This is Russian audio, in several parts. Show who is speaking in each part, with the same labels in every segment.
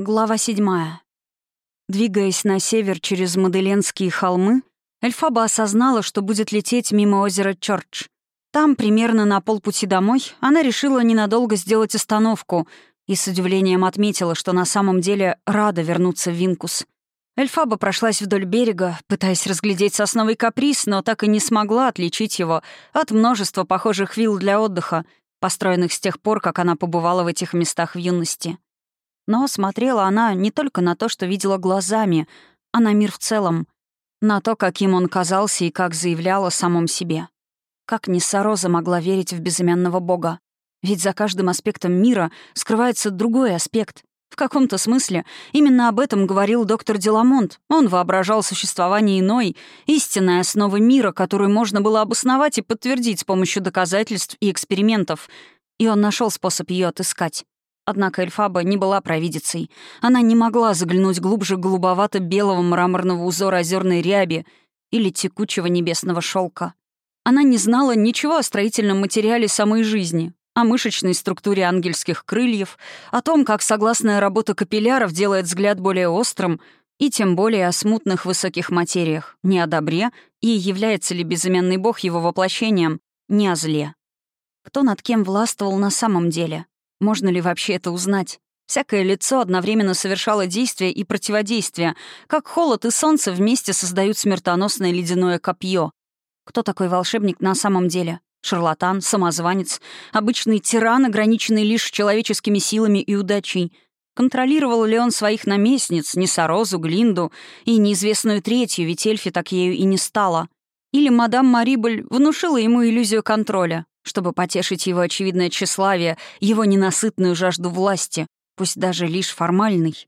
Speaker 1: Глава седьмая. Двигаясь на север через Маделенские холмы, Эльфаба осознала, что будет лететь мимо озера Чорч. Там, примерно на полпути домой, она решила ненадолго сделать остановку и с удивлением отметила, что на самом деле рада вернуться в Винкус. Эльфаба прошлась вдоль берега, пытаясь разглядеть сосновый каприз, но так и не смогла отличить его от множества похожих вилл для отдыха, построенных с тех пор, как она побывала в этих местах в юности. Но смотрела она не только на то, что видела глазами, а на мир в целом, на то, каким он казался и как заявлял о самом себе. Как Ниссароза могла верить в безымянного бога? Ведь за каждым аспектом мира скрывается другой аспект. В каком-то смысле именно об этом говорил доктор Деламонт. Он воображал существование иной, истинной основы мира, которую можно было обосновать и подтвердить с помощью доказательств и экспериментов. И он нашел способ ее отыскать. Однако Эльфаба не была провидицей. Она не могла заглянуть глубже голубовато-белого мраморного узора озерной ряби или текучего небесного шелка. Она не знала ничего о строительном материале самой жизни, о мышечной структуре ангельских крыльев, о том, как согласная работа капилляров делает взгляд более острым, и тем более о смутных высоких материях, не о добре, и является ли безымянный бог его воплощением, не о зле. Кто над кем властвовал на самом деле? Можно ли вообще это узнать? Всякое лицо одновременно совершало действие и противодействие, как холод и солнце вместе создают смертоносное ледяное копье. Кто такой волшебник на самом деле? Шарлатан, самозванец, обычный тиран, ограниченный лишь человеческими силами и удачей. Контролировал ли он своих наместниц, Несорозу, Глинду и неизвестную третью, ведь Эльфи так ею и не стала? Или мадам Марибель внушила ему иллюзию контроля, чтобы потешить его очевидное тщеславие, его ненасытную жажду власти, пусть даже лишь формальной.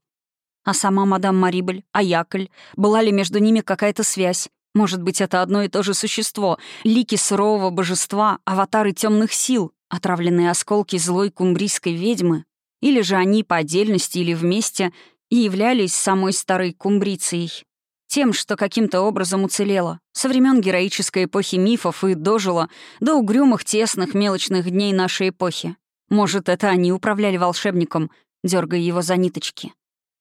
Speaker 1: А сама мадам Марибель, а Якль, была ли между ними какая-то связь? Может быть, это одно и то же существо, лики сурового божества, аватары темных сил, отравленные осколки злой кумбрийской ведьмы? Или же они по отдельности или вместе и являлись самой старой кумбрицией? Тем, что каким-то образом уцелело. Со времен героической эпохи мифов и дожило до угрюмых, тесных, мелочных дней нашей эпохи. Может, это они управляли волшебником, дергая его за ниточки.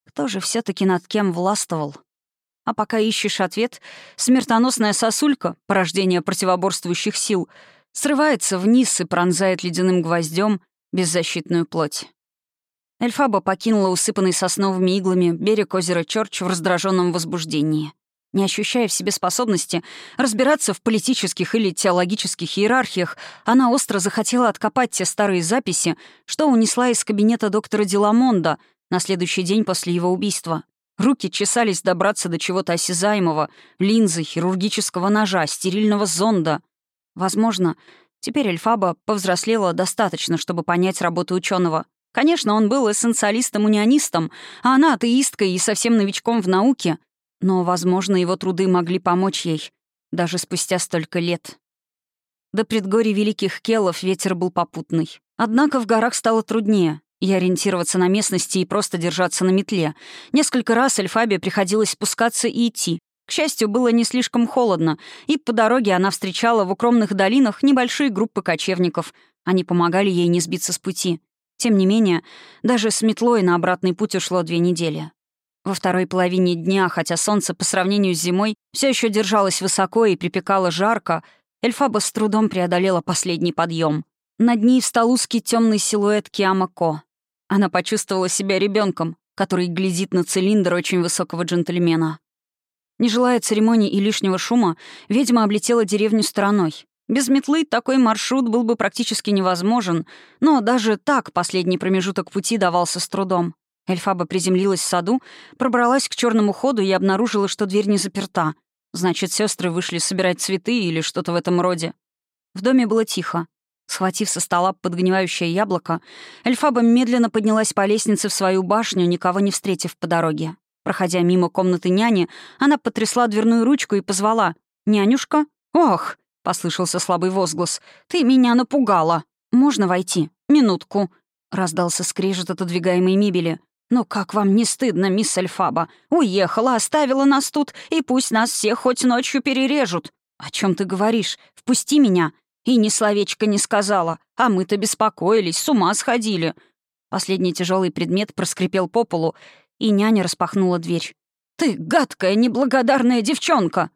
Speaker 1: Кто же все таки над кем властвовал? А пока ищешь ответ, смертоносная сосулька, порождение противоборствующих сил, срывается вниз и пронзает ледяным гвоздем беззащитную плоть. Эльфаба покинула усыпанный сосновыми иглами берег озера Чорч в раздраженном возбуждении. Не ощущая в себе способности разбираться в политических или теологических иерархиях, она остро захотела откопать те старые записи, что унесла из кабинета доктора Деламонда на следующий день после его убийства. Руки чесались добраться до чего-то осязаемого, линзы, хирургического ножа, стерильного зонда. Возможно, теперь Эльфаба повзрослела достаточно, чтобы понять работу ученого. Конечно, он был эссенциалистом-унионистом, а она атеисткой и совсем новичком в науке. Но, возможно, его труды могли помочь ей, даже спустя столько лет. До предгорий Великих Келов ветер был попутный. Однако в горах стало труднее, и ориентироваться на местности и просто держаться на метле. Несколько раз Эльфабе приходилось спускаться и идти. К счастью, было не слишком холодно, и по дороге она встречала в укромных долинах небольшие группы кочевников. Они помогали ей не сбиться с пути. Тем не менее, даже с метлой на обратный путь ушло две недели. Во второй половине дня, хотя солнце по сравнению с зимой все еще держалось высоко и припекало жарко, Эльфаба с трудом преодолела последний подъем. Над ней встал узкий темный силуэт Киамако. Она почувствовала себя ребенком, который глядит на цилиндр очень высокого джентльмена. Не желая церемоний и лишнего шума, ведьма облетела деревню стороной. Без метлы такой маршрут был бы практически невозможен, но даже так последний промежуток пути давался с трудом. Эльфаба приземлилась в саду, пробралась к черному ходу и обнаружила, что дверь не заперта. Значит, сестры вышли собирать цветы или что-то в этом роде. В доме было тихо. Схватив со стола подгнивающее яблоко, Эльфаба медленно поднялась по лестнице в свою башню, никого не встретив по дороге. Проходя мимо комнаты няни, она потрясла дверную ручку и позвала. «Нянюшка? Ох!» — послышался слабый возглас. «Ты меня напугала! Можно войти? Минутку!» — раздался скрежет отодвигаемой мебели. «Ну как вам не стыдно, мисс Эльфаба? Уехала, оставила нас тут, и пусть нас всех хоть ночью перережут!» «О чем ты говоришь? Впусти меня!» И ни словечко не сказала, а мы-то беспокоились, с ума сходили. Последний тяжелый предмет проскрипел по полу, и няня распахнула дверь. «Ты гадкая, неблагодарная девчонка!»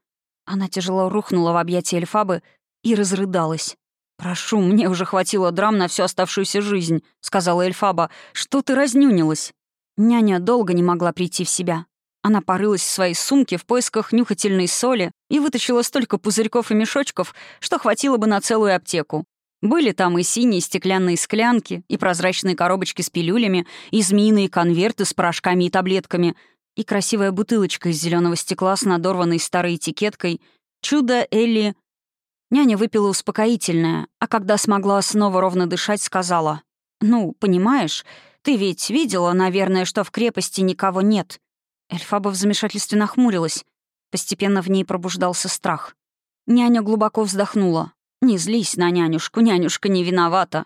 Speaker 1: Она тяжело рухнула в объятия Эльфабы и разрыдалась. «Прошу, мне уже хватило драм на всю оставшуюся жизнь», — сказала Эльфаба. «Что ты разнюнилась?» Няня долго не могла прийти в себя. Она порылась в своей сумке в поисках нюхательной соли и вытащила столько пузырьков и мешочков, что хватило бы на целую аптеку. Были там и синие стеклянные склянки, и прозрачные коробочки с пилюлями, и змеиные конверты с порошками и таблетками — и красивая бутылочка из зеленого стекла с надорванной старой этикеткой «Чудо Элли». Няня выпила успокоительное, а когда смогла снова ровно дышать, сказала «Ну, понимаешь, ты ведь видела, наверное, что в крепости никого нет». Эльфаба в замешательстве нахмурилась. Постепенно в ней пробуждался страх. Няня глубоко вздохнула. «Не злись на нянюшку, нянюшка не виновата.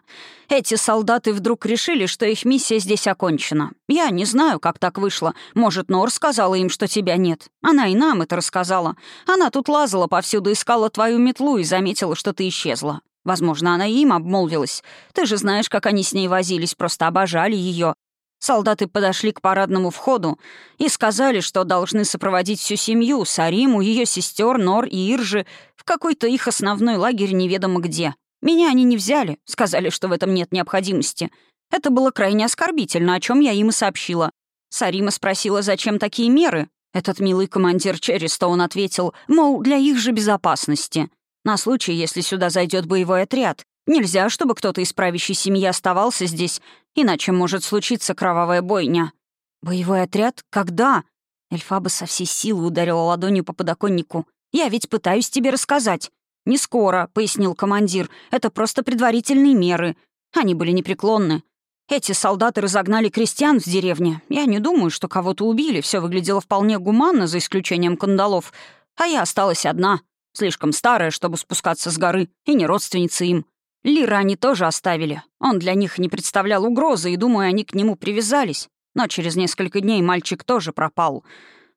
Speaker 1: Эти солдаты вдруг решили, что их миссия здесь окончена. Я не знаю, как так вышло. Может, Нор сказала им, что тебя нет. Она и нам это рассказала. Она тут лазала повсюду, искала твою метлу и заметила, что ты исчезла. Возможно, она им обмолвилась. Ты же знаешь, как они с ней возились, просто обожали ее. Солдаты подошли к парадному входу и сказали, что должны сопроводить всю семью, Сариму, ее сестер, Нор и Иржи, в какой-то их основной лагерь неведомо где. Меня они не взяли, сказали, что в этом нет необходимости. Это было крайне оскорбительно, о чем я им и сообщила. Сарима спросила, зачем такие меры. Этот милый командир Черристоун ответил, мол, для их же безопасности. На случай, если сюда зайдет боевой отряд. Нельзя, чтобы кто-то из правящей семьи оставался здесь, иначе может случиться кровавая бойня. «Боевой отряд? Когда?» Эльфаба со всей силы ударила ладонью по подоконнику. «Я ведь пытаюсь тебе рассказать». «Не скоро», — пояснил командир. «Это просто предварительные меры. Они были непреклонны. Эти солдаты разогнали крестьян в деревне. Я не думаю, что кого-то убили. Все выглядело вполне гуманно, за исключением кандалов. А я осталась одна, слишком старая, чтобы спускаться с горы, и не родственница им. Лира они тоже оставили. Он для них не представлял угрозы, и, думаю, они к нему привязались. Но через несколько дней мальчик тоже пропал.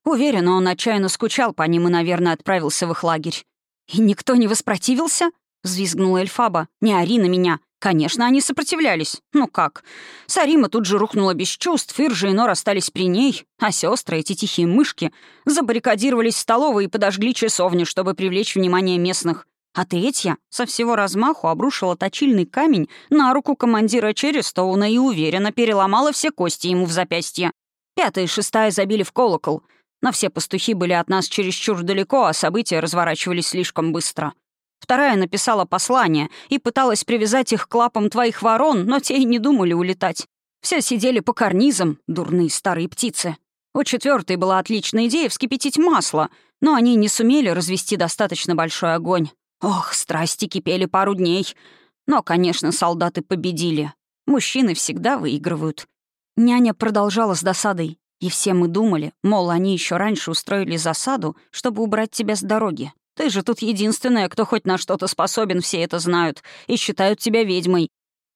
Speaker 1: Уверен, он отчаянно скучал по ним и, наверное, отправился в их лагерь. «И никто не воспротивился?» — взвизгнула Эльфаба. «Не ори на меня. Конечно, они сопротивлялись. Ну как? Сарима тут же рухнула без чувств, Иржи и Нор остались при ней, а сестры, эти тихие мышки, забаррикадировались в столовой и подожгли часовню, чтобы привлечь внимание местных. А третья со всего размаху обрушила точильный камень на руку командира Черристоуна и уверенно переломала все кости ему в запястье. Пятая и шестая забили в колокол. Но все пастухи были от нас чересчур далеко, а события разворачивались слишком быстро. Вторая написала послание и пыталась привязать их к лапам твоих ворон, но те и не думали улетать. Все сидели по карнизам, дурные старые птицы. У четвертой была отличная идея вскипятить масло, но они не сумели развести достаточно большой огонь. Ох, страсти кипели пару дней. Но, конечно, солдаты победили. Мужчины всегда выигрывают. Няня продолжала с досадой. И все мы думали, мол, они еще раньше устроили засаду, чтобы убрать тебя с дороги. Ты же тут единственная, кто хоть на что-то способен, все это знают, и считают тебя ведьмой.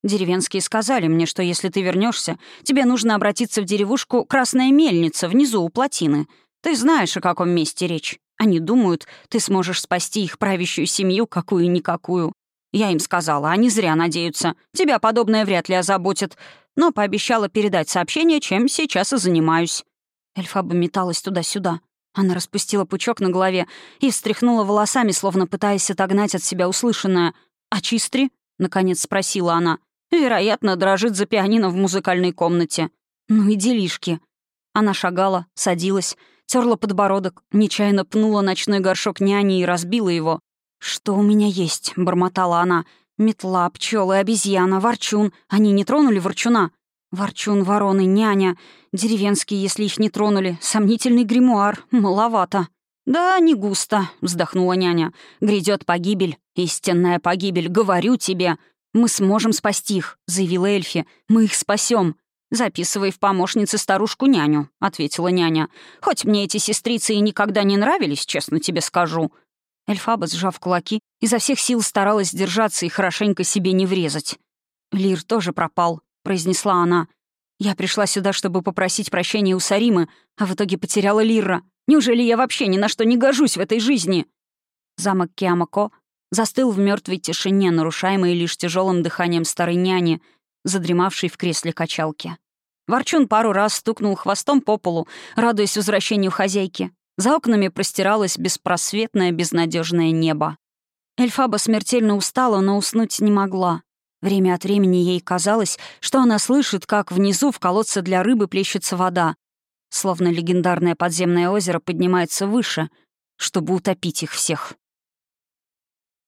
Speaker 1: Деревенские сказали мне, что если ты вернешься, тебе нужно обратиться в деревушку Красная Мельница, внизу у плотины. Ты знаешь, о каком месте речь. Они думают, ты сможешь спасти их правящую семью какую-никакую. Я им сказала, они зря надеются. Тебя подобное вряд ли озаботит. Но пообещала передать сообщение, чем сейчас и занимаюсь». Эльфаба металась туда-сюда. Она распустила пучок на голове и встряхнула волосами, словно пытаясь отогнать от себя услышанное. «А чистри?» — наконец спросила она. «Вероятно, дрожит за пианино в музыкальной комнате». «Ну и делишки». Она шагала, садилась, терла подбородок, нечаянно пнула ночной горшок няни и разбила его. «Что у меня есть?» — бормотала она. «Метла, пчелы, обезьяна, ворчун. Они не тронули ворчуна?» «Ворчун, вороны, няня. Деревенские, если их не тронули. Сомнительный гримуар. Маловато». «Да, не густо», — вздохнула няня. «Грядет погибель. Истинная погибель. Говорю тебе. Мы сможем спасти их», — заявила Эльфи. «Мы их спасем. «Записывай в помощницы старушку-няню», — ответила няня. «Хоть мне эти сестрицы и никогда не нравились, честно тебе скажу». Эльфаба, сжав кулаки, изо всех сил старалась держаться и хорошенько себе не врезать. «Лир тоже пропал», — произнесла она. «Я пришла сюда, чтобы попросить прощения у Саримы, а в итоге потеряла Лира. Неужели я вообще ни на что не гожусь в этой жизни?» Замок Киамако застыл в мертвой тишине, нарушаемой лишь тяжелым дыханием старой няни — задремавший в кресле качалки. Ворчун пару раз стукнул хвостом по полу, радуясь возвращению хозяйки. За окнами простиралось беспросветное, безнадежное небо. Эльфаба смертельно устала, но уснуть не могла. Время от времени ей казалось, что она слышит, как внизу в колодце для рыбы плещется вода, словно легендарное подземное озеро поднимается выше, чтобы утопить их всех.